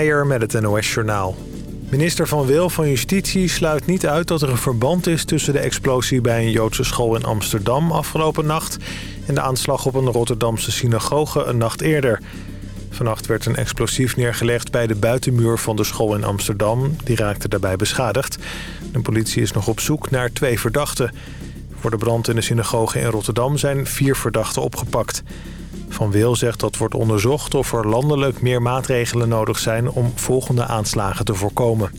Meijer met het NOS-journaal. Minister Van Wil van Justitie sluit niet uit dat er een verband is... tussen de explosie bij een Joodse school in Amsterdam afgelopen nacht... en de aanslag op een Rotterdamse synagoge een nacht eerder. Vannacht werd een explosief neergelegd bij de buitenmuur van de school in Amsterdam. Die raakte daarbij beschadigd. De politie is nog op zoek naar twee verdachten. Voor de brand in de synagoge in Rotterdam zijn vier verdachten opgepakt... Van Wil zegt dat wordt onderzocht of er landelijk meer maatregelen nodig zijn om volgende aanslagen te voorkomen.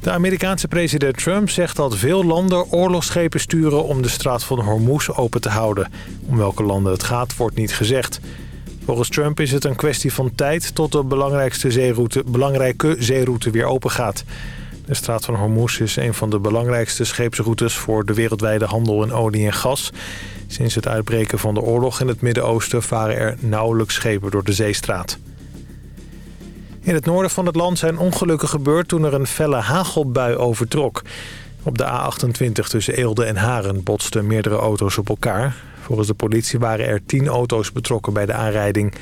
De Amerikaanse president Trump zegt dat veel landen oorlogsschepen sturen om de straat van Hormuz open te houden. Om welke landen het gaat wordt niet gezegd. Volgens Trump is het een kwestie van tijd tot de belangrijkste zeeroute, belangrijke zeeroute weer open gaat. De straat van Hormuz is een van de belangrijkste scheepsroutes voor de wereldwijde handel in olie en gas. Sinds het uitbreken van de oorlog in het Midden-Oosten varen er nauwelijks schepen door de zeestraat. In het noorden van het land zijn ongelukken gebeurd toen er een felle hagelbui overtrok. Op de A28 tussen Eelde en Haren botsten meerdere auto's op elkaar. Volgens de politie waren er 10 auto's betrokken bij de aanrijding.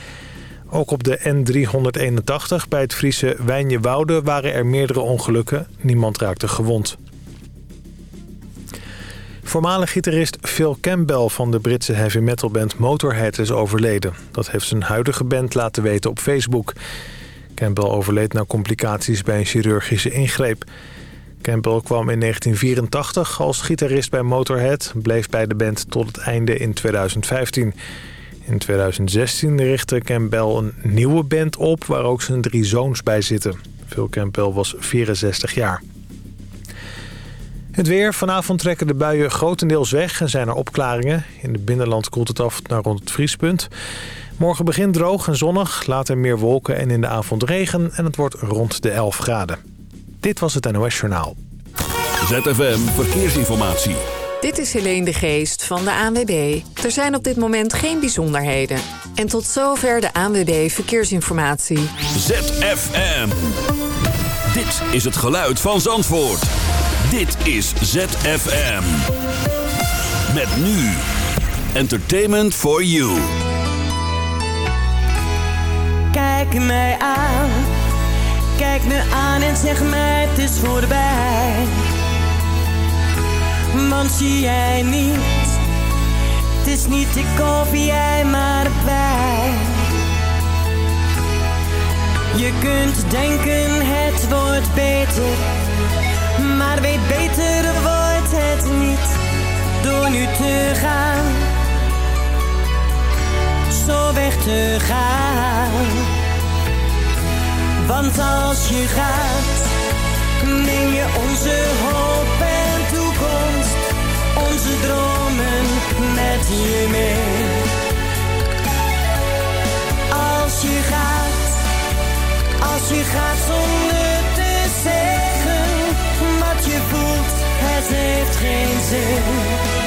Ook op de N381 bij het Friese Wijnjewoude waren er meerdere ongelukken. Niemand raakte gewond. Voormalig gitarist Phil Campbell van de Britse heavy metal band Motorhead is overleden. Dat heeft zijn huidige band laten weten op Facebook. Campbell overleed na complicaties bij een chirurgische ingreep. Campbell kwam in 1984 als gitarist bij Motorhead... bleef bij de band tot het einde in 2015. In 2016 richtte Campbell een nieuwe band op... waar ook zijn drie zoons bij zitten. Phil Campbell was 64 jaar. Het weer. Vanavond trekken de buien grotendeels weg en zijn er opklaringen. In het binnenland koelt het af naar rond het vriespunt. Morgen begint droog en zonnig, later meer wolken en in de avond regen... en het wordt rond de 11 graden. Dit was het NOS Journaal. ZFM Verkeersinformatie. Dit is Helene de Geest van de ANWB. Er zijn op dit moment geen bijzonderheden. En tot zover de ANWB Verkeersinformatie. ZFM. Dit is het geluid van Zandvoort. Dit is ZFM. Met nu. Entertainment for you. Kijk mij aan. Kijk me aan en zeg mij het is voorbij. Want zie jij niet. Het is niet ik of jij maar wij. Je kunt denken het wordt beter maar weet beter wordt het niet door nu te gaan. Zo weg te gaan. Want als je gaat, neem je onze hoop onze dromen met je mee. Als je gaat, als je gaat zonder te zeggen je voelt, het heeft geen zin.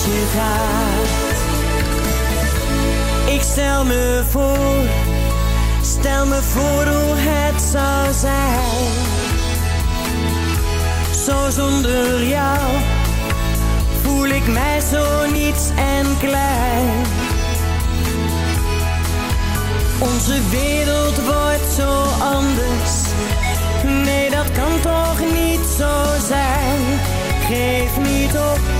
Gaat. Ik stel me voor, stel me voor hoe het zou zijn. Zo zonder jou voel ik mij zo niets en klein. Onze wereld wordt zo anders. Nee, dat kan toch niet zo zijn. Geef niet op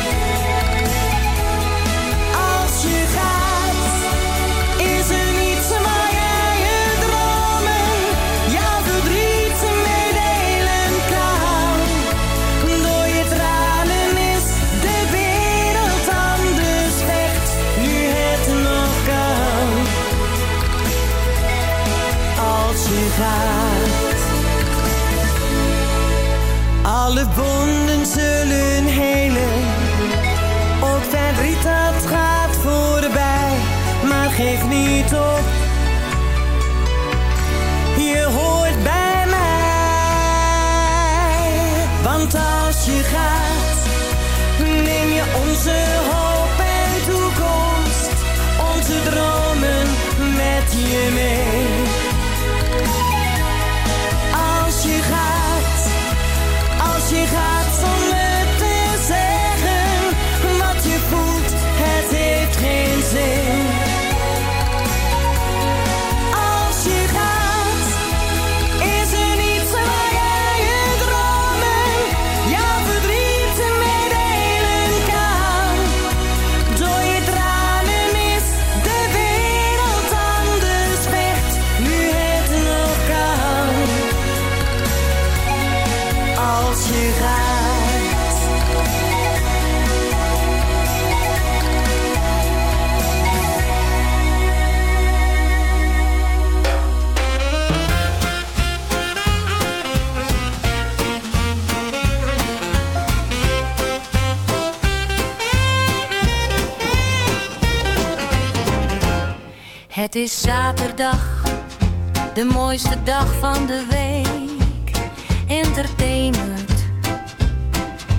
Met Het is zaterdag, de mooiste dag van de week. Entertainment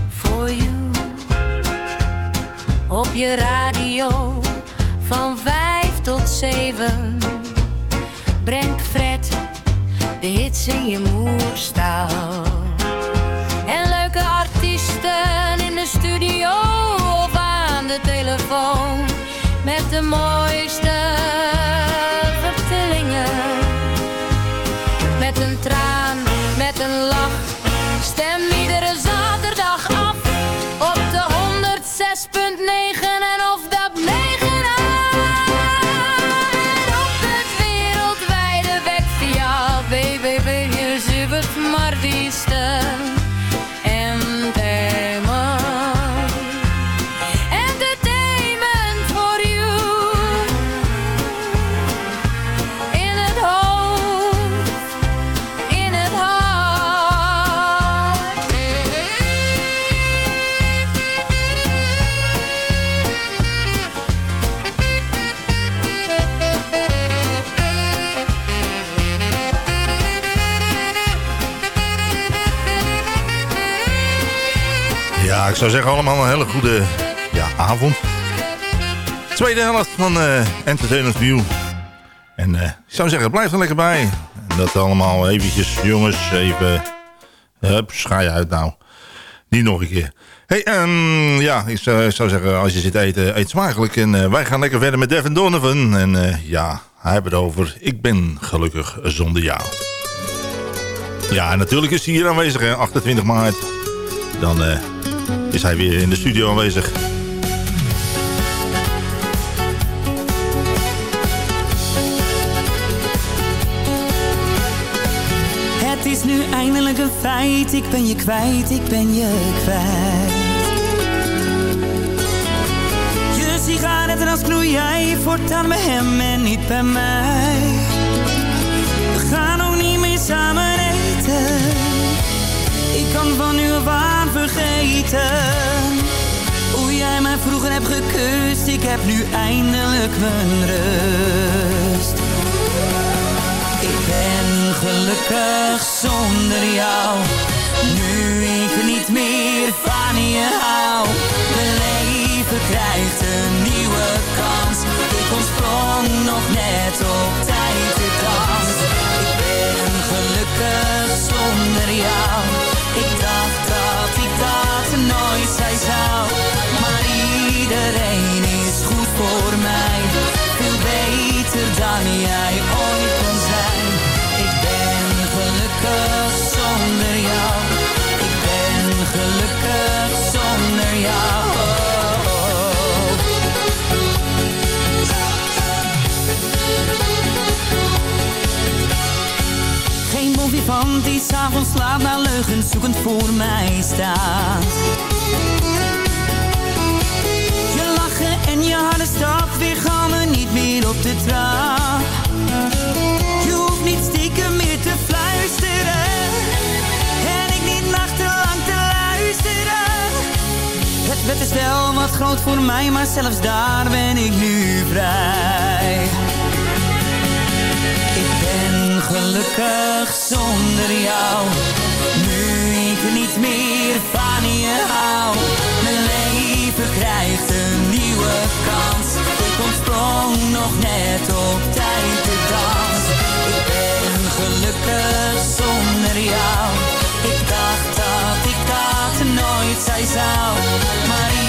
for you. Op je radio van 5 tot 7 brengt Fred de hits in je moerstaal. Zou zeggen allemaal een hele goede ja, avond. Tweede helft van eh Entertainment View. En eh, ik zou zeggen, blijf er lekker bij. En dat allemaal eventjes, jongens, even... Hup, je uit nou. Niet nog een keer. Hey, ehm, ja, ik zou, zeggen, als je zit eten, eet smakelijk. En eh, wij gaan lekker verder met Devin Donovan. En ja, hij heeft het over, ik ben gelukkig zonder jou. Ja, natuurlijk is hij hier aanwezig, hè, 28 maart. Dan is hij weer in de studio aanwezig. Het is nu eindelijk een feit, ik ben je kwijt, ik ben je kwijt. Je sigaretten als knoei jij voortaan bij hem en niet bij mij. We gaan ook niet meer samen eten. Kan van nu aan vergeten. Hoe jij mij vroeger hebt gekust, ik heb nu eindelijk mijn rust. Ik ben gelukkig zonder jou. Nu ik niet meer van je hou. Mijn leven krijgt een nieuwe kans. Ik ontsprong nog net op tijd de dans. Ik ben gelukkig vivant die s'avonds laat naar leugens zoekend voor mij staat. Je lachen en je harde stap weer me niet meer op de trap. Je hoeft niet stiekem meer te fluisteren. En ik niet nachtenlang te luisteren. Het bed is wel wat groot voor mij, maar zelfs daar ben ik nu vrij. Ik gelukkig zonder jou. Nu ik niet meer van je hou. Mijn leven krijgt een nieuwe kans. Ik ontsprong nog net op tijd de dans. Ik ben gelukkig zonder jou. Ik dacht dat ik dat nooit zei zou. Maar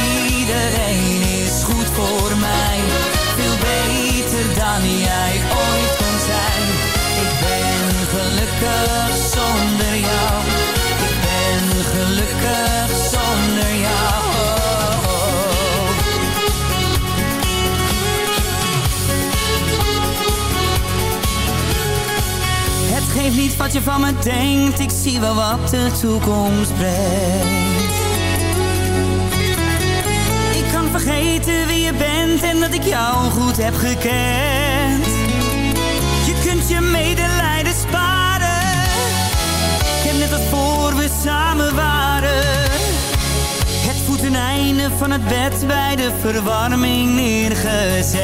zonder jou. Ik ben gelukkig zonder jou. Het geeft niet wat je van me denkt. Ik zie wel wat de toekomst brengt. Ik kan vergeten wie je bent en dat ik jou goed heb gekend. Je kunt je medelijden. Als voor we samen waren. Het voeteneinde van het bed bij de verwarming neergezet.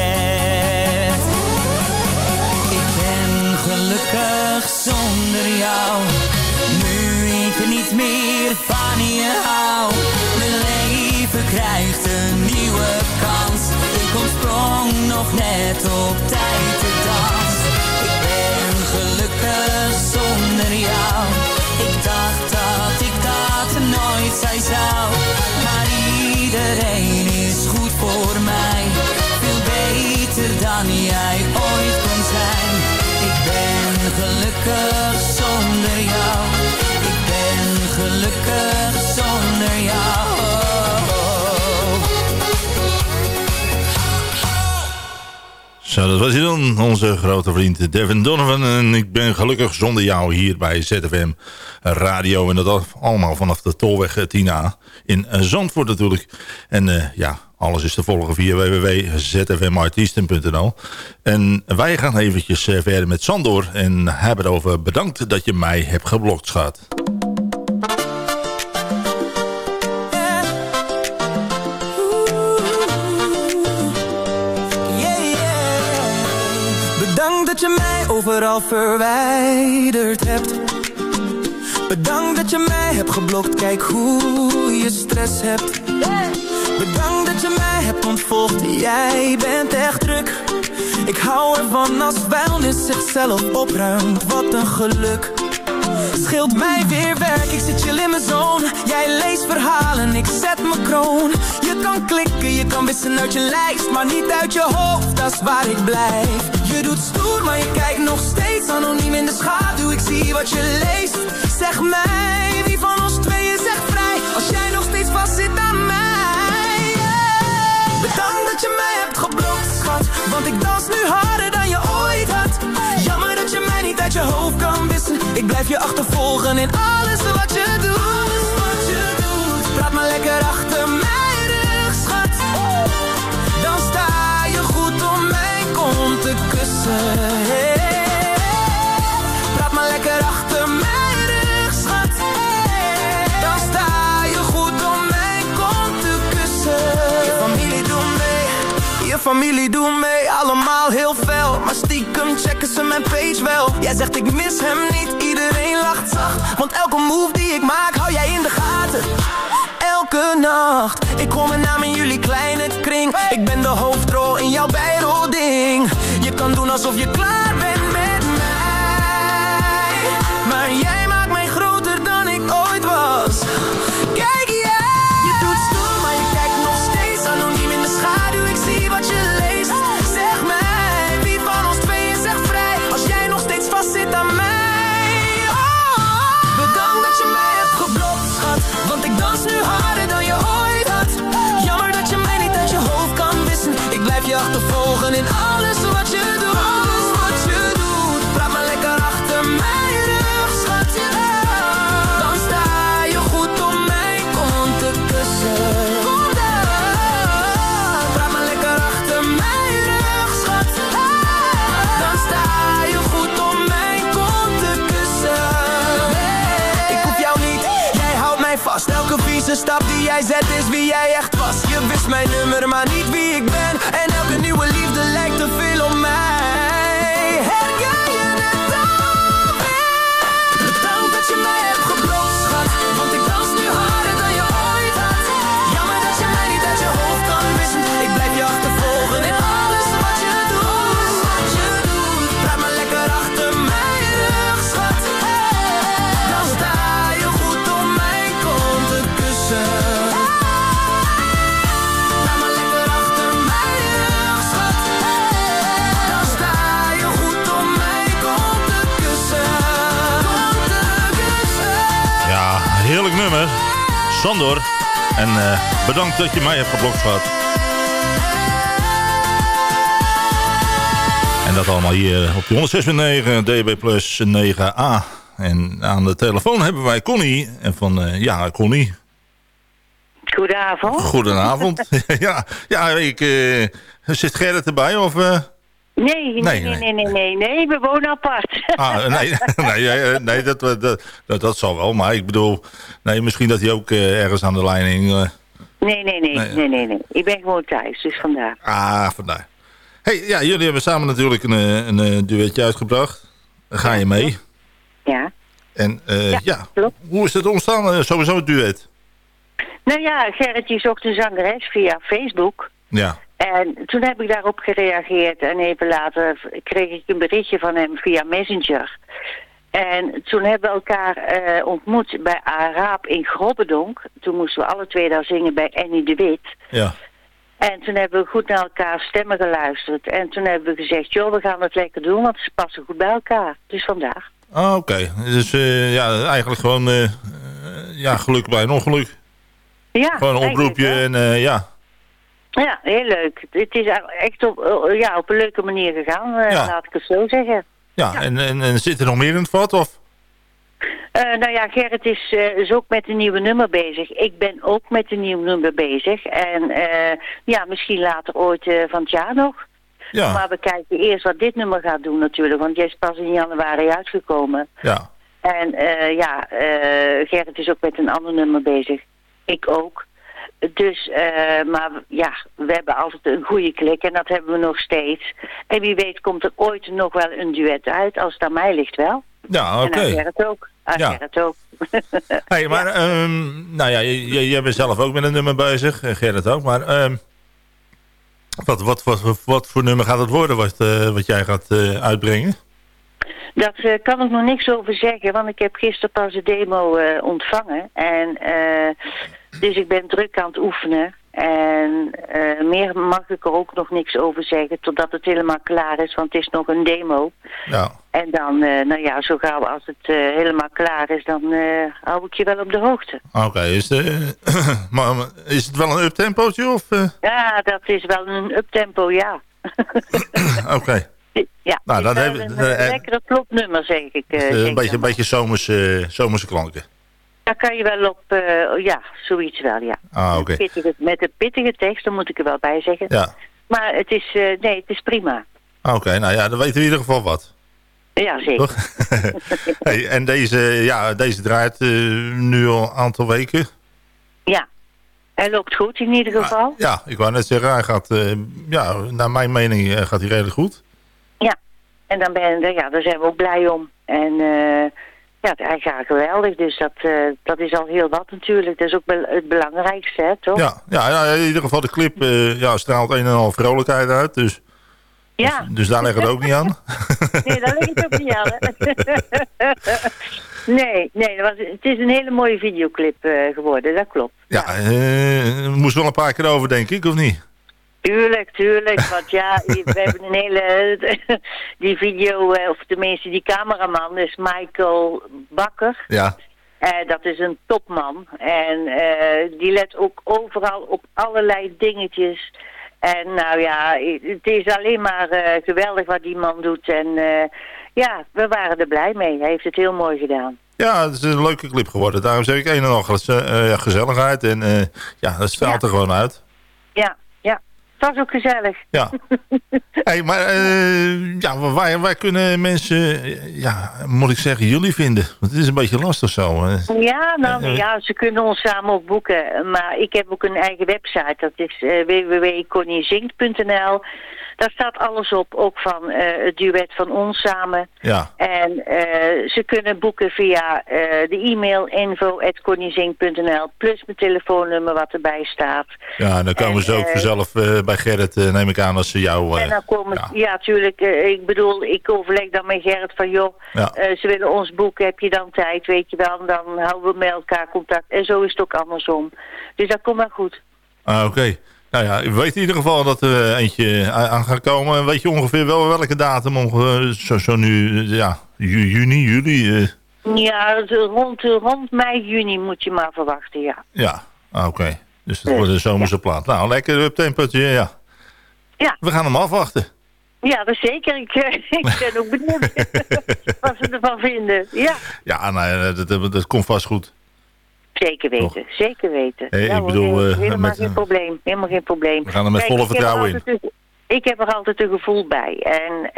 Ik ben gelukkig zonder jou. Nu ik niet meer van je hou. Mijn leven krijgt een nieuwe kans. Ik ontsprong nog net op tijd de dans. Ik ben gelukkig zonder jou. Ik dacht dat ik dat nooit zei zou. Maar iedereen is goed voor mij. Veel beter dan jij ooit kon zijn. Ik ben gelukkig Zo, dat was hij dan, onze grote vriend Devin Donovan. En ik ben gelukkig zonder jou hier bij ZFM Radio. En dat allemaal vanaf de Tolweg 10A in Zandvoort natuurlijk. En uh, ja, alles is te volgen via www.zfmartiesten.nl. En wij gaan eventjes verder met Sandor. En hebben het over bedankt dat je mij hebt geblokt, schat. Overal verwijderd hebt. Bedankt dat je mij hebt geblokt, kijk hoe je stress hebt. Bedankt dat je mij hebt ontvolgd, jij bent echt druk. Ik hou ervan als vuilnis zichzelf opruimt, wat een geluk. Scheelt mij weer werk, ik zit chill in mijn zone Jij leest verhalen, ik zet mijn kroon kan klikken, je kan wissen uit je lijst Maar niet uit je hoofd, dat is waar ik blijf. Je doet stoer, maar je kijkt nog steeds Anoniem in de schaduw, ik zie wat je leest. Zeg mij, wie van ons tweeën zegt vrij? Als jij nog steeds vast zit aan mij Bedankt dat je mij hebt geblokt, schat Want ik dans nu harder dan je ooit had. Jammer dat je mij niet uit je hoofd kan wissen. Ik blijf je achtervolgen in alles wat je doet. Alles wat je doet. Praat maar lekker achter familie doet mee Allemaal heel fel, maar stiekem checken ze mijn page wel. Jij zegt ik mis hem niet, iedereen lacht zacht. Want elke move die ik maak, hou jij in de gaten. Elke nacht, ik kom mijn naam in jullie kleine kring. Ik ben de hoofdrol in jouw bijrolding Je kan doen alsof je klaar Vieze stap die jij zet is wie jij echt was. Je wist mijn nummer, maar niet wie ik ben. En elke nieuwe liefde Sandor. En uh, bedankt dat je mij hebt geblokt gehad. En dat allemaal hier op die 106.9 DB Plus 9A. En aan de telefoon hebben wij Connie. En van, uh, ja, Connie. Goedenavond. Goedenavond. ja, ja, ik... Uh, zit Gerrit erbij of... Nee, nee, nee, nee, nee, we wonen apart. Ah, nee, nee, nee dat, dat, dat, dat zal wel, maar ik bedoel, nee, misschien dat hij ook ergens aan de leiding... Nee, nee, nee, nee, nee, nee, ik ben gewoon thuis, dus vandaar. Ah, vandaar. hey, ja, jullie hebben samen natuurlijk een, een, duetje uitgebracht. Ga je mee. Ja. En ja, hoe is het ontstaan, sowieso het duet? Nou ja, Gerrit zocht een zangeres via Facebook. Ja. En toen heb ik daarop gereageerd en even later kreeg ik een berichtje van hem via Messenger. En toen hebben we elkaar uh, ontmoet bij Araap in Grobbedonk. Toen moesten we alle twee daar zingen bij Annie de Wit. Ja. En toen hebben we goed naar elkaar stemmen geluisterd. En toen hebben we gezegd, joh, we gaan het lekker doen, want ze passen goed bij elkaar. Dus vandaag. Ah, oké. Dus uh, ja, eigenlijk gewoon uh, ja, geluk bij een ongeluk. Ja, Gewoon een oproepje en ja... Ja, heel leuk. Het is echt op, ja, op een leuke manier gegaan, ja. laat ik het zo zeggen. Ja, ja. En, en, en, zit er nog meer in het vat? Of? Uh, nou ja, Gerrit is, uh, is ook met een nieuwe nummer bezig. Ik ben ook met een nieuw nummer bezig. En uh, ja, misschien later ooit van het jaar nog. Ja. Maar we kijken eerst wat dit nummer gaat doen natuurlijk. Want jij is pas in januari uitgekomen. Ja. En ja, Gerrit is ook met een ander nummer bezig. Ik ook. Dus, uh, maar ja, we hebben altijd een goede klik en dat hebben we nog steeds. En wie weet komt er ooit nog wel een duet uit, als het aan mij ligt wel. Ja, oké. Okay. En aan ook. Aan ja. Gerrit ook. hey, maar, ja. um, nou ja, jij bent zelf ook met een nummer bezig, Gerrit ook, maar... Um, wat, wat, wat, wat voor nummer gaat het worden wat, uh, wat jij gaat uh, uitbrengen? Dat uh, kan ik nog niks over zeggen, want ik heb gisteren pas de demo ontvangen. En dus ik ben druk aan het oefenen. En meer mag ik er ook nog niks over zeggen totdat het helemaal klaar is, want het is nog een demo. Ja. En dan, nou ja, zo gauw als het helemaal klaar is, dan hou ik je wel op de hoogte. Oké, okay, is, maar, is het wel een uptempootje? Of, Ja, dat is wel een uptempo, ja. Oké. Okay. Ja, nou, dat heb, een, een lekkere plopnummer, zeg ik. Een beetje, een beetje zomerse, zomerse klanken. Daar kan je wel op, uh, ja, zoiets wel, ja. Ah, oké. Okay. Met een pittige tekst, daar moet ik er wel bij zeggen. Ja. Maar het is, uh, nee, het is prima. Oké, okay, nou ja, dan weten we in ieder geval wat. Ja, zeker. hey, en deze, ja, deze draait nu al een aantal weken. Ja. Hij loopt goed in ieder geval. Ah, ja, ik wou net zeggen, hij gaat, ja, naar mijn mening gaat hij redelijk goed. Ja, en dan ben, ja, daar zijn we ook blij om. En uh, ja, hij gaat geweldig, dus dat, uh, dat is al heel wat natuurlijk. Dat is ook be het belangrijkste, hè, toch? Ja, ja, ja, in ieder geval de clip uh, ja, straalt een en al vrolijkheid uit, dus... Ja. Dus, dus daar ligt het ook niet aan. nee, daar ligt het ook niet aan, hè. nee, nee was, het is een hele mooie videoclip geworden, dat klopt. Ja, ja. moest wel een paar keer over, denk ik, of niet? Tuurlijk, tuurlijk. Want ja, we hebben een hele... Die video, of tenminste die cameraman, is Michael Bakker. Ja. Uh, dat is een topman. En uh, die let ook overal op allerlei dingetjes. En nou ja, het is alleen maar uh, geweldig wat die man doet. En ja, we waren er blij mee. Hij heeft het heel mooi gedaan. Ja, het is een leuke clip geworden. Daarom zeg ik een en al gezelligheid. En ja, dat straalt ja. er gewoon uit. Ja. Het was ook gezellig. Ja. hey, maar uh, ja, waar, waar kunnen mensen, ja, moet ik zeggen, jullie vinden? Want het is een beetje lastig zo. Hè? Ja, nou uh, ja, ze kunnen ons samen ook boeken. Maar ik heb ook een eigen website. Dat is uh, www.conniezingt.nl. Daar staat alles op, ook van uh, het duet van ons samen. Ja. En uh, ze kunnen boeken via uh, de e-mail info.conniezing.nl plus mijn telefoonnummer wat erbij staat. Ja, dan komen en, ze ook vanzelf bij Gerrit, neem ik aan, als ze jou... en dan komen, ja, ja tuurlijk. ik bedoel, ik overleg dan met Gerrit van, joh, ja. ze willen ons boeken, heb je dan tijd, weet je wel. En dan houden we met elkaar contact. En zo is het ook andersom. Dus dat komt wel goed. Ah, oké. Okay. Nou ja, u weet in ieder geval dat er eentje aan gaat komen. En weet je ongeveer wel welke datum? Ongeveer, zo, zo nu, ja, juni, juli? Uh. Ja, rond, rond mei, juni moet je maar verwachten, ja. Ja, ah, oké. Dus het wordt een zomerse plaat. Nou, lekker uptempootje, ja. Ja. We gaan hem afwachten. Ja, dat zeker. Ik, ik ben ook benieuwd wat ze ervan vinden. Ja, Ja, nou, dat, dat, dat komt vast goed. Zeker weten. Zeker weten. Ja, ik bedoel, eh, eh, helemaal met, geen eh, probleem. Helemaal geen probleem. We gaan er met Kijk, volle er vertrouwen in. een- Ik heb er altijd een gevoel bij. En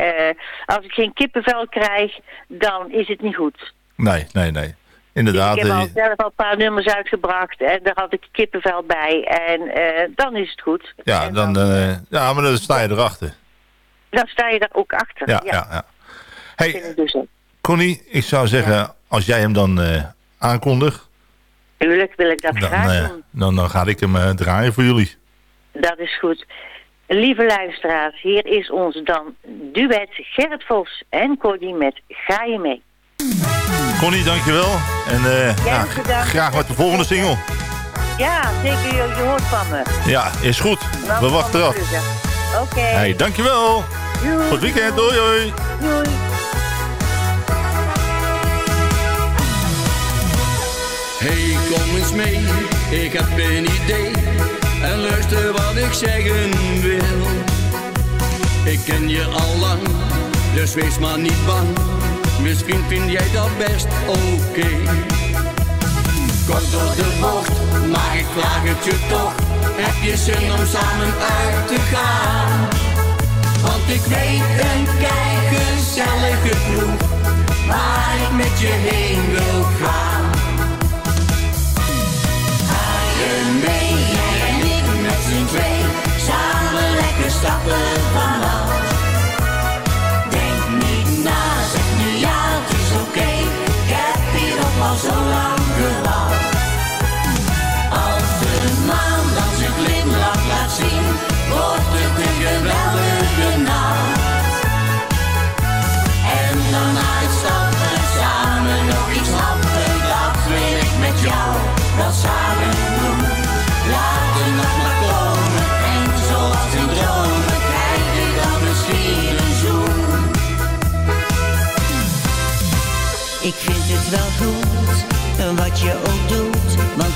als ik geen kippenvel krijg, dan is het niet goed. Nee, nee, nee. Inderdaad. ik heb al zelf al een paar nummers uitgebracht en daar had ik kippenvel bij. En dan is het goed. ja, En dan, eh, ja, maar dan sta je erachter. dan sta je daar ook achter. Ja, ja, ja. Hey, ik dus. Connie, ik zou zeggen, als jij hem dan eh, aankondigt, Tuurlijk wil ik dat dan, graag doen. dan, dan ga ik hem eh, draaien voor jullie. Dat is goed. Lieve luisteraars, hier is ons dan duet Gerrit Vos en Cody met Ga je mee. Connie, dankjewel. En eh, ja, graag met de volgende single. Ja, zeker, je, je hoort van me. Ja, is goed. Nou, We wachten me af. plukken. Oké, Hey, dankjewel. Doei. Goed weekend. Hoi, hoi. doei. Hey, ik heb een idee. En luister wat ik zeggen wil. Ik ken je al lang, dus wees maar niet bang. Misschien vind jij dat best oké. Kort door de bocht, maar ik vraag het je toch. Heb je zin om samen uit te gaan? Want ik weet een kei gezellige kroeg, waar ik met je heen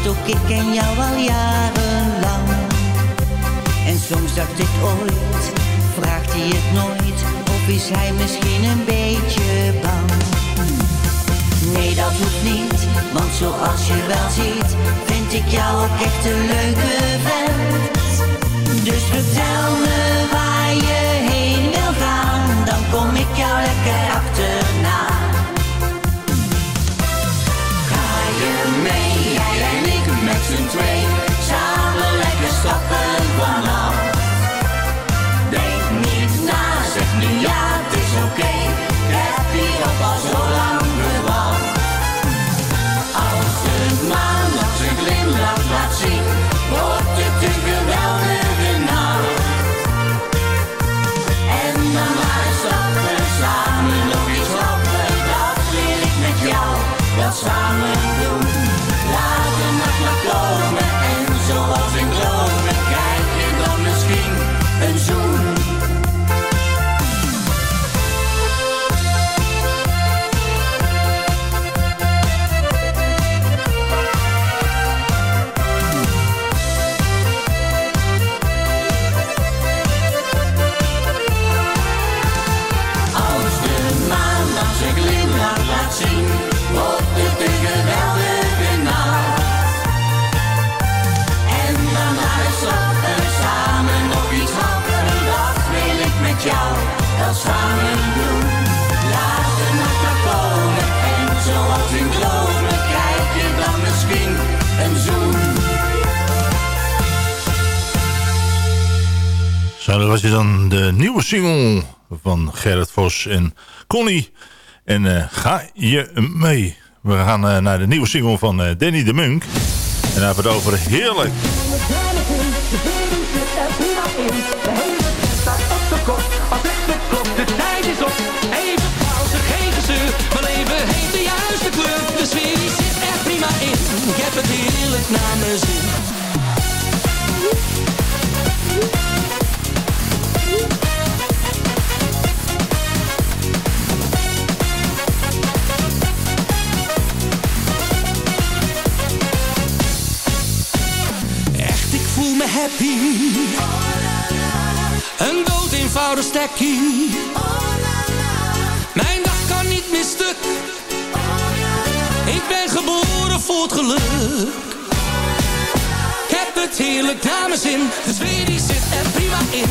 ook ik ken jou al jarenlang. En soms dacht ik ooit, vraagt hij het nooit, of is hij misschien een beetje bang? Nee, dat hoeft niet, want zoals je wel ziet, vind ik jou ook echt een leuke vent. Dus vertel me waar je heen wil gaan, dan kom ik jou lekker achterna. Nieuwe single van Gerrit Vos en Connie. En eh, ga je mee? We gaan eh, naar de nieuwe single van eh, Danny de Munk. En daar hebben het over heerlijk. Er. Ik heb het heerlijk naar mijn zin. happy. Een dood eenvoudig stekkie. Mijn dag kan niet meer stuk. Ik ben geboren voor het geluk. Ik heb het heerlijk, dames in. De sfeer die zit er prima in.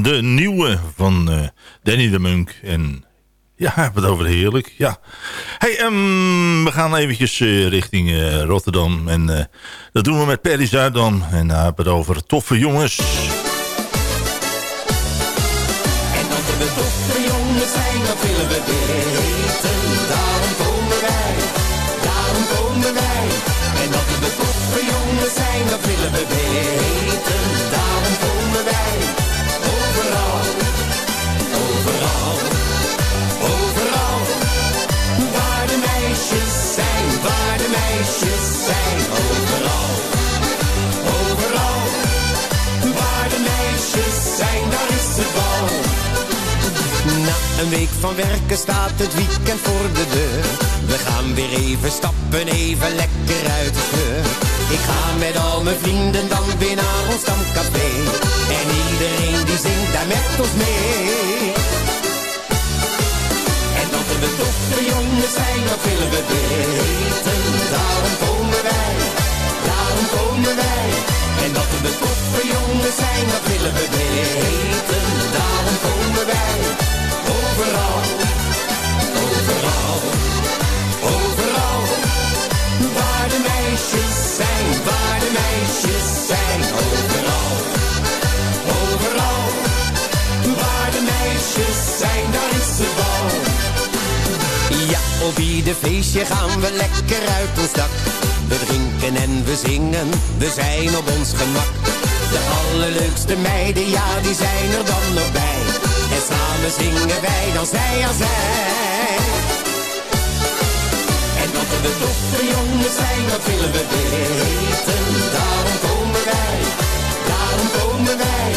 De nieuwe van eh, Danny de Munk. En ja, het over heerlijk. Ja. Hey, ehm, we gaan eventjes eh, richting eh, Rotterdam. En dat doen we met Perry Zuidam. En daar hebben we het over toffe jongens. En dat we toffe jongens zijn, dat willen we weten. Van werken staat het weekend voor de deur. We gaan weer even stappen, even lekker uit de. Ik ga met al mijn vrienden dan weer naar ons stamcafé. En iedereen die zingt daar met ons mee. En dat we toffe jongens zijn, dat willen we weten. Daarom komen wij, daarom komen wij. En dat we toffe jongens zijn, dat willen we weten. Overal, overal, overal. Waar de meisjes zijn, waar de meisjes zijn, overal, overal. Waar de meisjes zijn, daar is het bal. Ja, op ieder feestje gaan we lekker uit ons dak. We drinken en we zingen, we zijn op ons gemak. De allerleukste meiden, ja, die zijn er dan nog bij. Zingen wij dan zij aan zij. En dat we toffe jongens zijn, dat willen we weten. Daarom komen wij, daarom komen wij.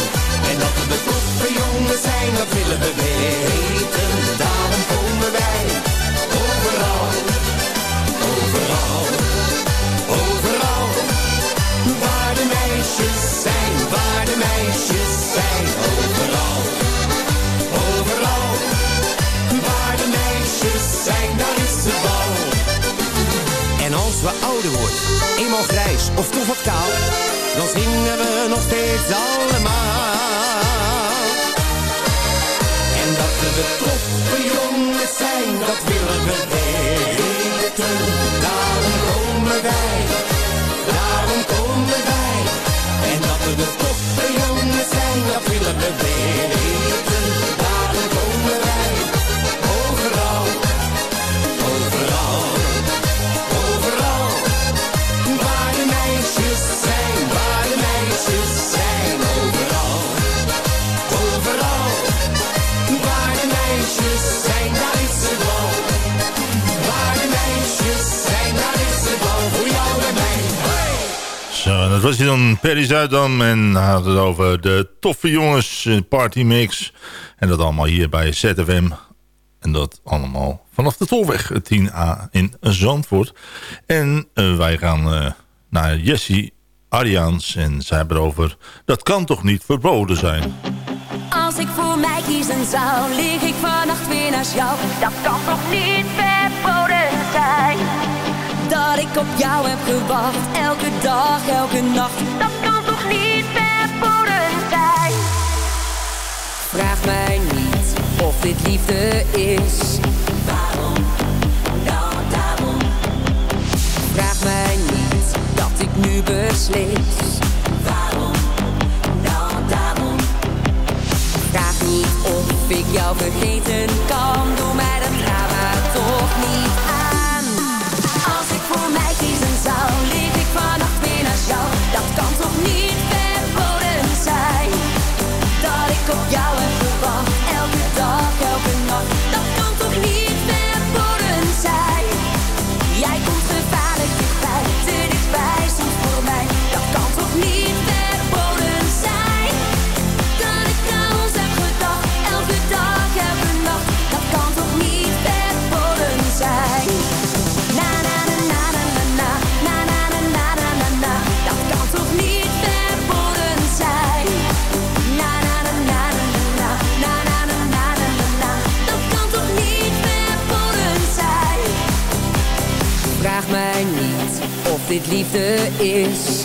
En dat we toffe jongens zijn, dat willen we weten. Daarom komen wij, overal, overal, overal. Waar de meisjes zijn, waar de meisjes zijn. Als we ouder worden, eenmaal grijs of toch wat kaal, dan zingen we nog steeds allemaal. En dat we toffe jongens zijn, dat willen we was hij dan Perry Zuidam. En had het over de toffe jongens eh, party mix. En dat allemaal hier bij ZFM. En dat allemaal vanaf de Tolweg 10A in Zandvoort. En eh, wij gaan eh, naar Jessie Ariaans. En zij hebben over... Dat kan toch niet verboden zijn? Als ik voor mij kiezen zou, lig ik vannacht weer naast jou. Dat kan toch niet verboden zijn? Ik op jou heb gewacht, elke dag, elke nacht. Dat kan toch niet verboden zijn? Vraag mij niet of dit liefde is. Waarom? Nou, daarom. Vraag mij niet dat ik nu beslis. Waarom? Nou, daarom. Vraag niet of ik jou vergeten kan. Doe mij is.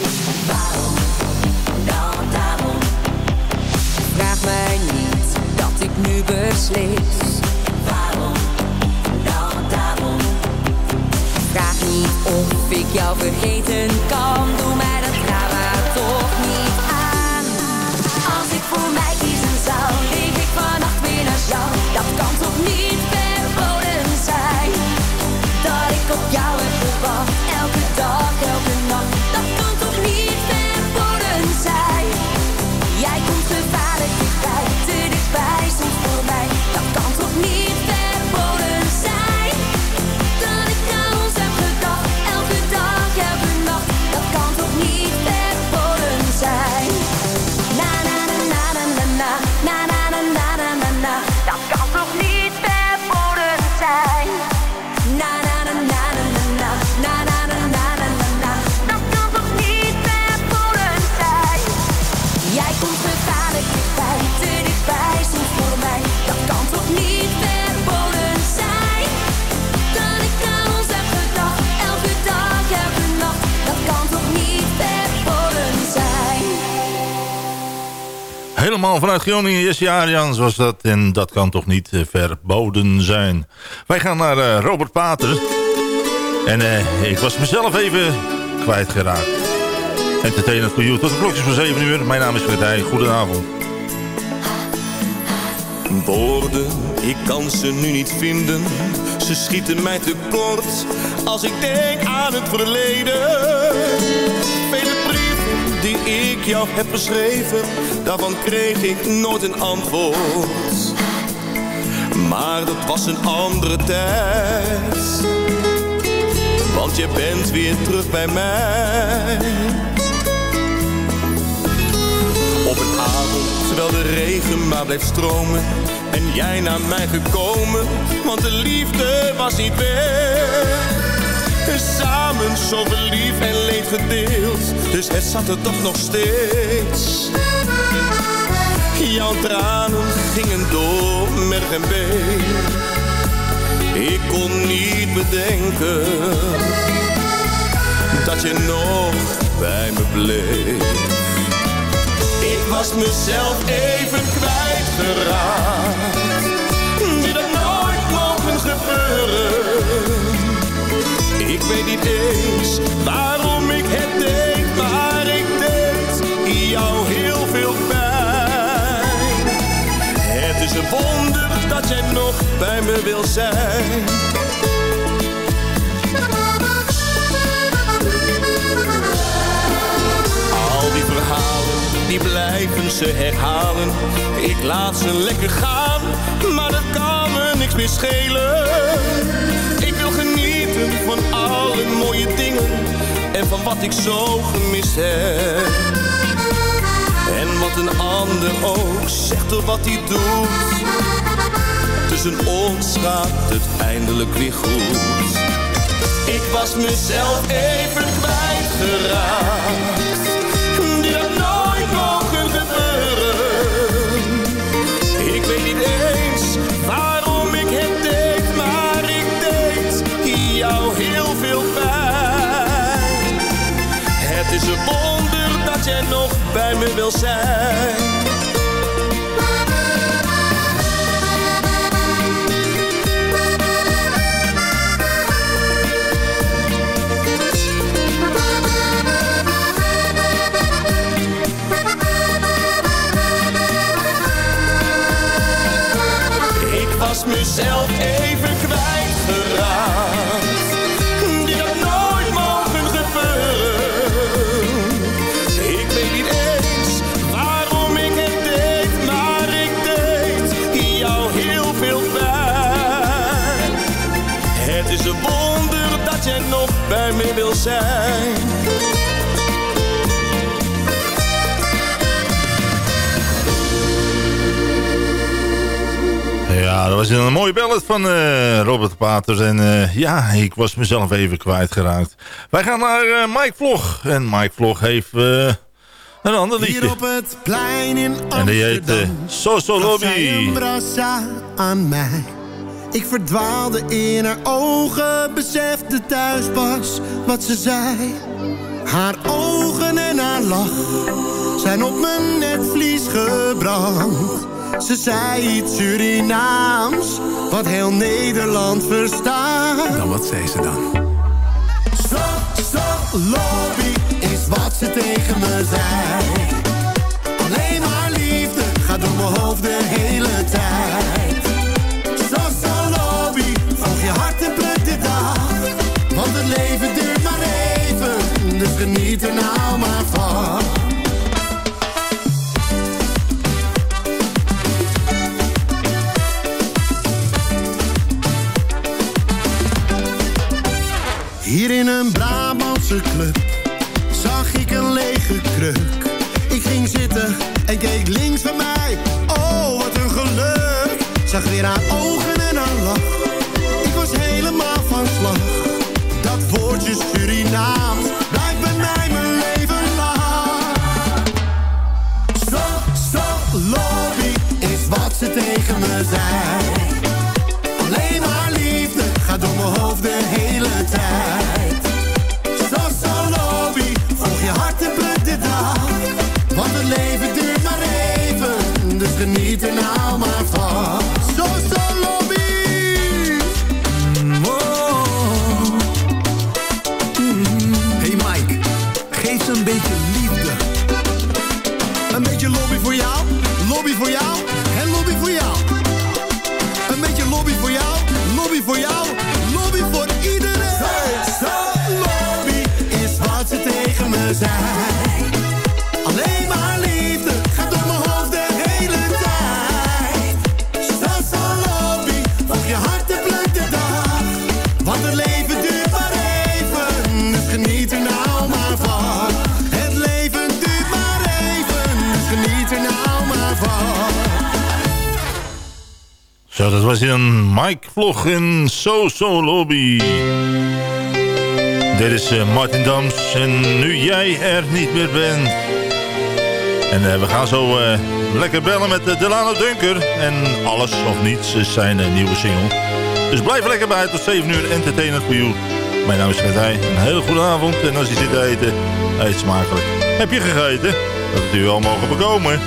Vanuit Groningen, Arians was dat. En dat kan toch niet eh, verboden zijn. Wij gaan naar eh, Robert Pater. En eh, ik was mezelf even kwijtgeraakt. Entertainment voor you. Tot de klokjes van 7 uur. Mijn naam is Fred. Goedenavond. Woorden, ik kan ze nu niet vinden. Ze schieten mij te kort als ik denk aan het verleden. Die ik jou heb geschreven, daarvan kreeg ik nooit een antwoord. Maar dat was een andere tijd. Want je bent weer terug bij mij. Op een avond, terwijl de regen maar bleef stromen En jij naar mij gekomen, want de liefde was niet weg samen zo verliefd en leed gedeeld Dus het zat er toch nog steeds Jouw tranen gingen door merg en been Ik kon niet bedenken Dat je nog bij me bleef ik was mezelf even kwijtgeraakt. Dit had nooit mogen gebeuren. Weet niet eens waarom ik het deed, maar ik deed jou heel veel pijn. Het is een wonder dat jij nog bij me wil zijn. Al die verhalen die blijven ze herhalen. Ik laat ze lekker gaan, maar dat kan me niks meer schelen. Van alle mooie dingen en van wat ik zo gemist heb. En wat een ander ook zegt of wat hij doet. Tussen ons gaat het eindelijk weer goed. Ik was mezelf even kwijtgeraakt. Is een wonder dat jij nog bij me wil zijn. was mezelf even zijn. Ja, dat was een mooie ballad van uh, Robert Paters. En uh, ja, ik was mezelf even kwijtgeraakt. Wij gaan naar uh, Mike Vlog. En Mike Vlog heeft een ander liedje. Hier op het plein in Amsterdam. En die heet Soso Lobby. aan mij. Ik verdwaalde in haar ogen, besefte thuis pas wat ze zei. Haar ogen en haar lach zijn op mijn netvlies gebrand. Ze zei iets Surinaams, wat heel Nederland verstaat. Dan wat zei ze dan? Stop, stop, lobby, is wat ze tegen me zei. Alleen maar liefde gaat door mijn hoofd de hele tijd. Het leven duurt maar even, dus geniet er nou maar van. Hier in een Brabantse club Zo, dat was een Mike Vlog in So Lobby. Dit is eh, Martin Dams en nu jij er niet meer bent. En eh, we gaan zo eh, lekker bellen met Delano Dunker. En Alles of Niets is zijn nieuwe single. Dus blijf lekker bij tot 7 uur Entertainment for You. Mijn naam is Gertij. Een hele goede avond. En als je zit te eten, eet smakelijk. Heb je gegeten? Dat u wel mogen bekomen.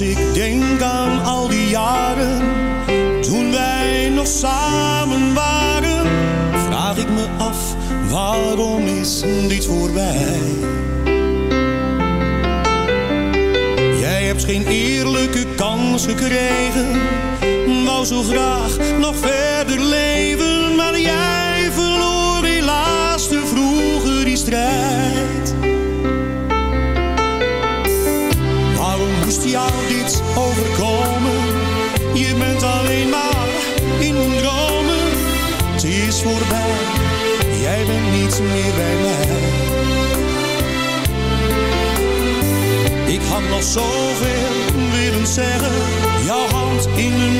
Als ik denk aan al die jaren, toen wij nog samen waren, vraag ik me af, waarom is dit voorbij? Jij hebt geen eerlijke kans gekregen, wou zo graag nog verder leven, Zoveel willen zeggen, jouw hand in de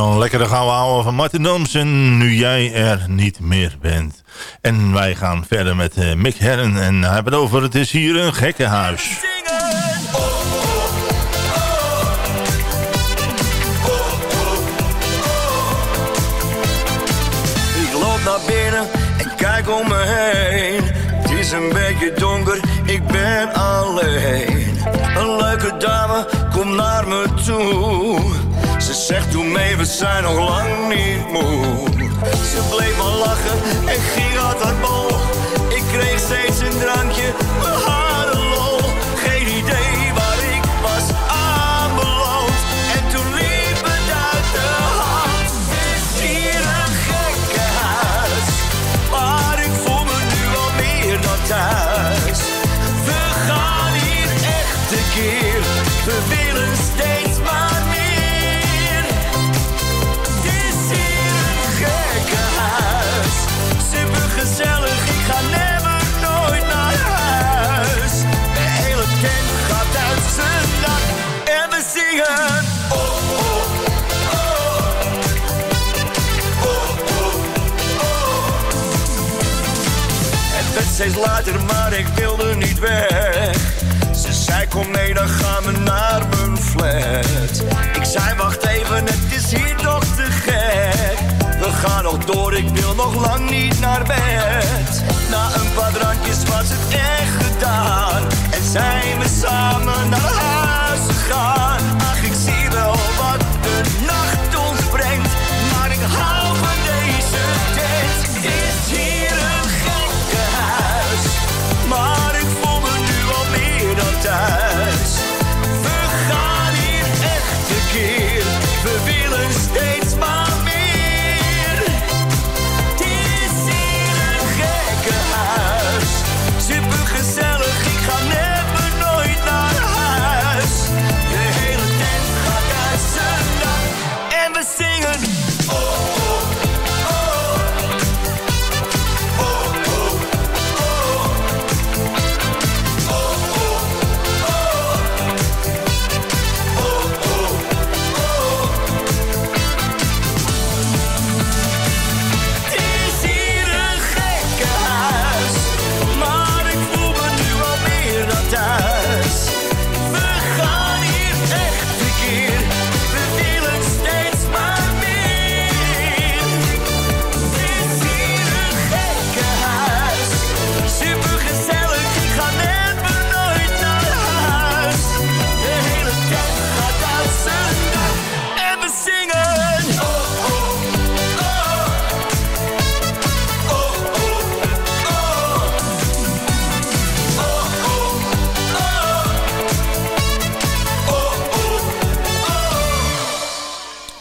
dan lekkere gouden ouwe van Martin Domsen. Nu jij er niet meer bent. En wij gaan verder met eh, Mick Herren. En hebben het over het is hier een gekkenhuis. Ik loop naar binnen en kijk om me heen. Het is een beetje donker, ik ben alleen. Een leuke dame naar me toe. Ze zegt doe mee, we zijn nog lang niet moe. Ze bleef maar lachen en ging haar bol. Ik kreeg steeds een drankje, steeds later, maar ik wilde niet weg. Ze zei kom mee, dan gaan we naar mijn flat. Ik zei wacht even, het is hier toch te gek. We gaan nog door, ik wil nog lang niet naar bed. Na een paar drankjes was het echt gedaan. En zijn we samen naar huis gegaan.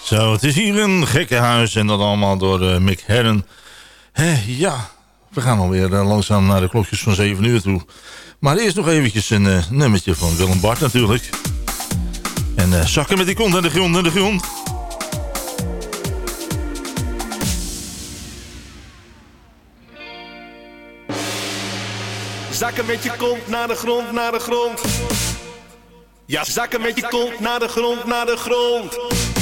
Zo, het is hier een gekke huis en dat allemaal door uh, Mick Herren. Ja, we gaan alweer uh, langzaam naar de klokjes van 7 uur toe. Maar eerst nog eventjes een uh, nummertje van Willem Bart natuurlijk. En zakken met die kont naar de grond, naar de grond. Zakken met je kont naar de grond, naar de grond. Ja, zakken met je kont naar de grond, naar de grond.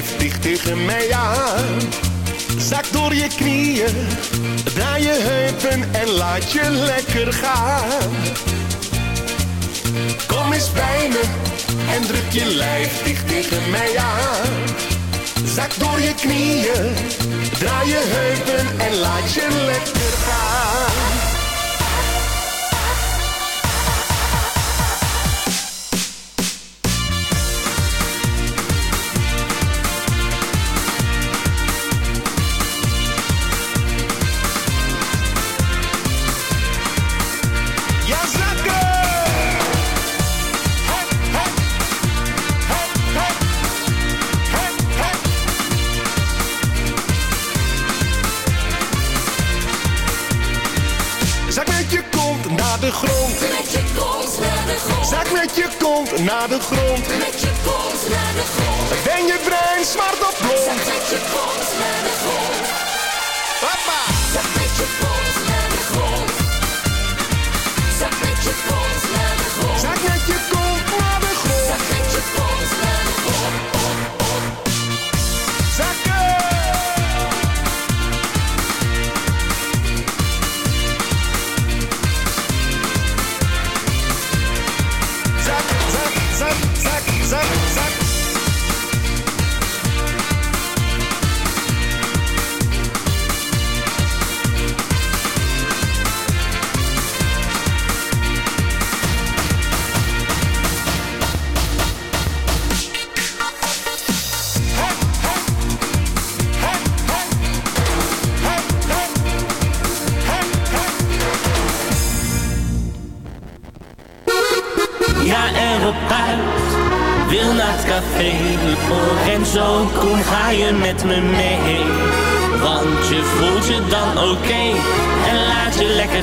Lijf dicht tegen mij aan. Zak door je knieën, draai je heupen en laat je lekker gaan. Kom eens bij me en druk je lijf dicht tegen mij aan. Zak door je knieën, draai je heupen en laat je lekker gaan. De grond. Met je kont naar de grond. Zak met je kont naar de grond. Met je kont naar de grond. Ben je brein zwart of blond? Zak met je kont naar de grond.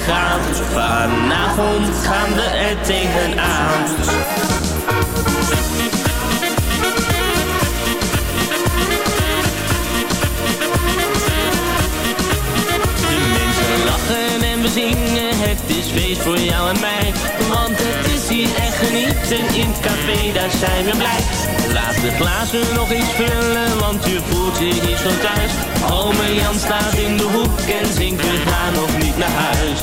Laat je lekker gaan. Vanavond gaan we er tegenaan. De mensen lachen en we zingen, het is feest voor jou en mij. Want het is hier echt genieten in het café, daar zijn we blij. Laat de glazen nog eens vullen, want je voelt je hier zo thuis. Ome Jan staat in de hoek en zingt, we gaan nog niet naar huis.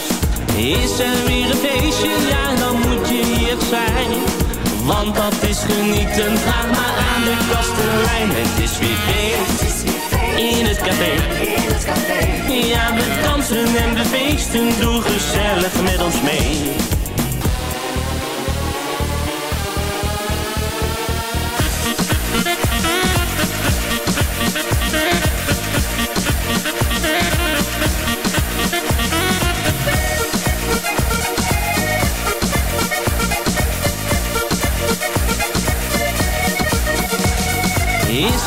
Is er weer een feestje, ja dan moet je hier zijn. Want dat is genieten, vraag maar aan de kastelein. Het is weer feest in het café. Ja, we dansen en we feesten, doe gezellig met ons mee.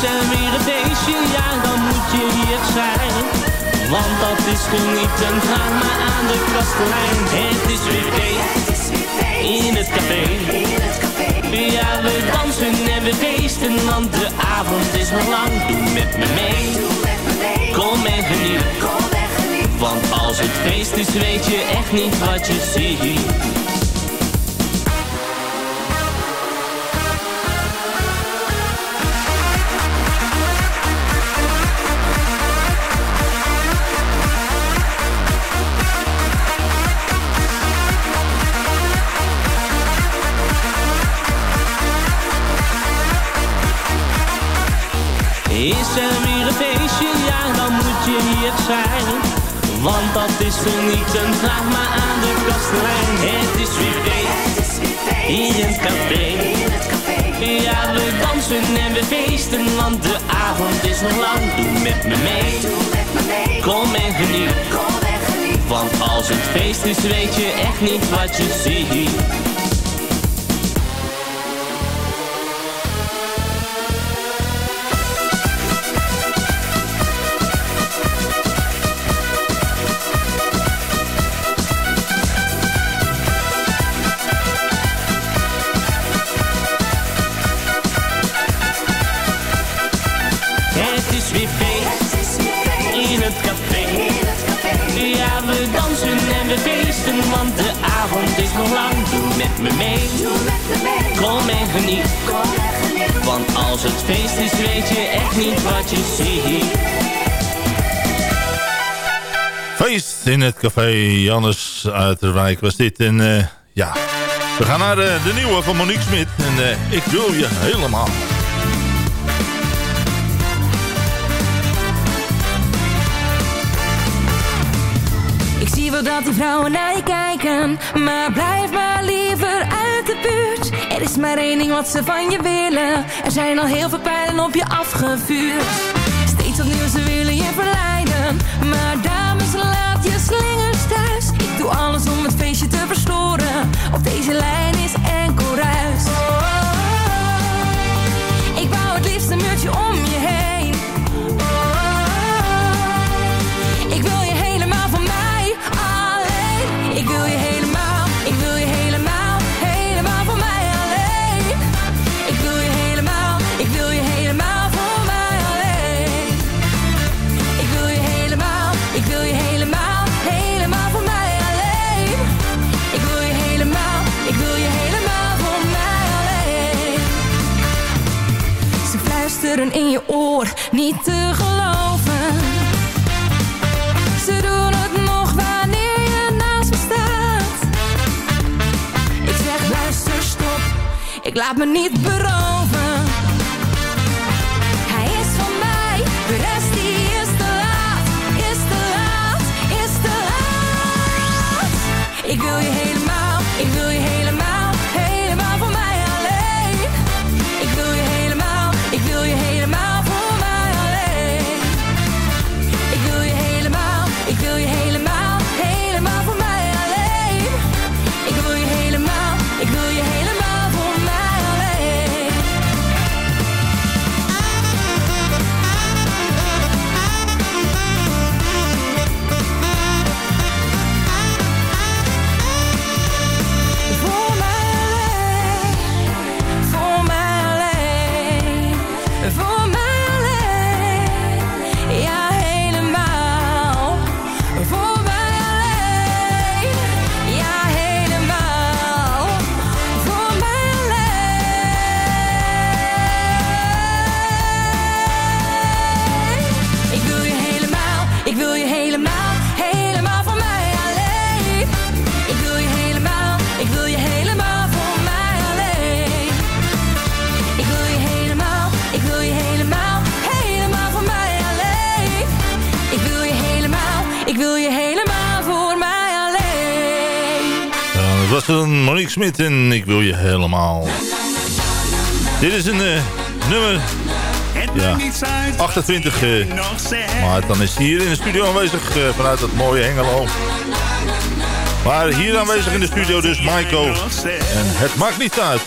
Er weer een feestje, ja dan moet je hier zijn. Want dat is genieten, vraag maar aan de kastelein. Het is weer feest, in het café. Ja, we dansen en we feesten, want de avond is nog lang. Doe met me mee, kom en geniet. Want als het feest is, weet je echt niet wat je ziet. Want dat is genieten, vraag maar aan de kastelein. Het is weer in het café. Ja, we dansen en we feesten, want de avond is nog lang. Doe met me mee, kom en geniet. Want als het feest is, weet je echt niet wat je ziet. Doe me mee, kom en geniet. Want als het feest is, weet je echt niet wat je ziet. Feest in het café Jannes uit de wijk was dit. En uh, ja, we gaan naar de, de nieuwe van Monique Smit. En uh, ik wil je helemaal. Die vrouwen naar je kijken. Maar blijf maar liever uit de buurt. Er is maar één ding wat ze van je willen. Er zijn al heel veel pijlen op je afgevuurd. Steeds opnieuw ze willen je verleiden. Maar dames laat je slingers thuis. Ik doe alles om het feestje te verstoren. Op deze lijn is enkel ruis in je oor, niet te geloven. Ze doen het nog wanneer je naast me staat. Ik zeg luister stop, ik laat me niet beroven. Hij is van mij, de rest die is te laat, is te laat, is te laat. Ik wil je Smit en ik wil je helemaal. Dit is een eh, nummer ja, 28. eh, maar dan is hij hier in de studio aanwezig eh, vanuit dat mooie Hengelo. Maar hier aanwezig in de studio dus Maiko. En het maakt niet uit.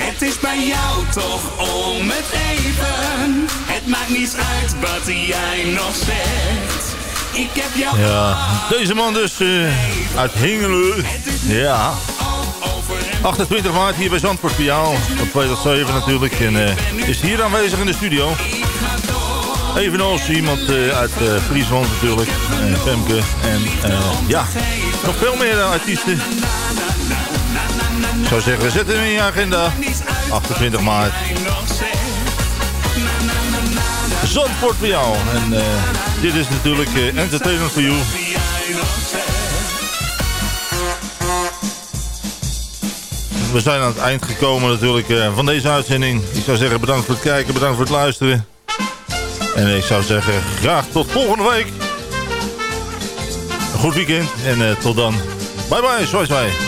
Het is bij jou toch om het even. Het maakt niet uit wat jij nog zegt. Ik heb jou Ja, deze man dus eh, uit Hingelen. Ja. 28 maart hier bij Zandvoort voor jou. Op 2007 natuurlijk. En eh, is hier aanwezig in de studio. Evenals iemand eh, uit Friesland natuurlijk. En Femke. En ja, nog veel meer artiesten. Ik zou zeggen, zet hem in je agenda. 28 maart. Zandvoort voor jou. En eh, dit is natuurlijk eh, Entertainment for You. We zijn aan het eind gekomen natuurlijk eh, van deze uitzending. Ik zou zeggen bedankt voor het kijken, bedankt voor het luisteren. En ik zou zeggen graag tot volgende week. Een goed weekend en tot dan. Bye bye, zoals wij.